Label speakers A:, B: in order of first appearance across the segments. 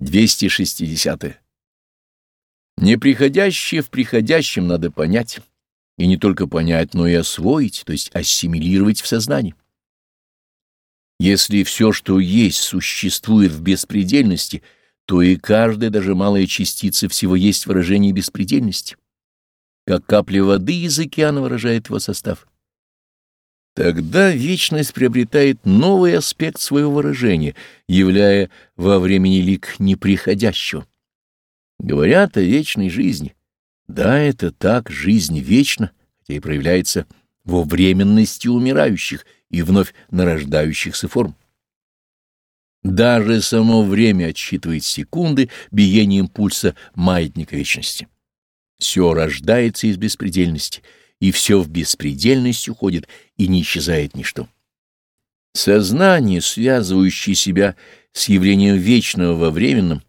A: 260. -е. Неприходящее в приходящем надо понять, и не только понять, но и освоить, то есть ассимилировать в сознании. Если все, что есть, существует в беспредельности, то и каждая, даже малая частица всего есть выражение беспредельности, как капля воды из океана выражает его состав. Тогда вечность приобретает новый аспект своего выражения, являя во времени лик неприходящего. Говорят о вечной жизни. Да, это так, жизнь вечна, хотя и проявляется во временности умирающих и вновь нарождающихся форм. Даже само время отсчитывает секунды биением пульса маятника вечности. Все рождается из беспредельности — и все в беспредельность уходит, и не исчезает ничто. Сознание, связывающее себя с явлением вечного во временном,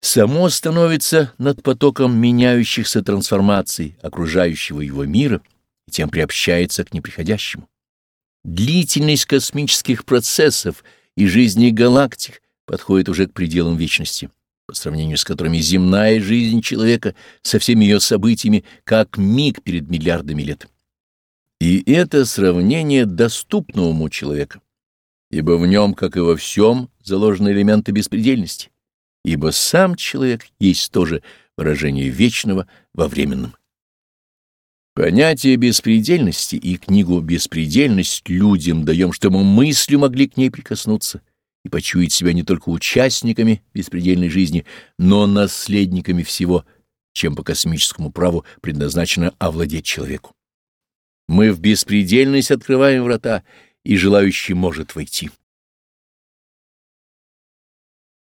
A: само становится над потоком меняющихся трансформаций окружающего его мира и тем приобщается к неприходящему. Длительность космических процессов и жизни галактик подходит уже к пределам вечности сравнению с которыми земная жизнь человека со всеми ее событиями как миг перед миллиардами лет. И это сравнение доступно уму человека, ибо в нем, как и во всем, заложены элементы беспредельности, ибо сам человек есть тоже выражение вечного во временном. Понятие беспредельности и книгу «Беспредельность» людям даем, чтобы мыслью могли к ней прикоснуться — и почуять себя не только участниками беспредельной жизни, но наследниками всего, чем по космическому праву предназначено овладеть человеку. Мы в беспредельность открываем врата, и желающий может войти.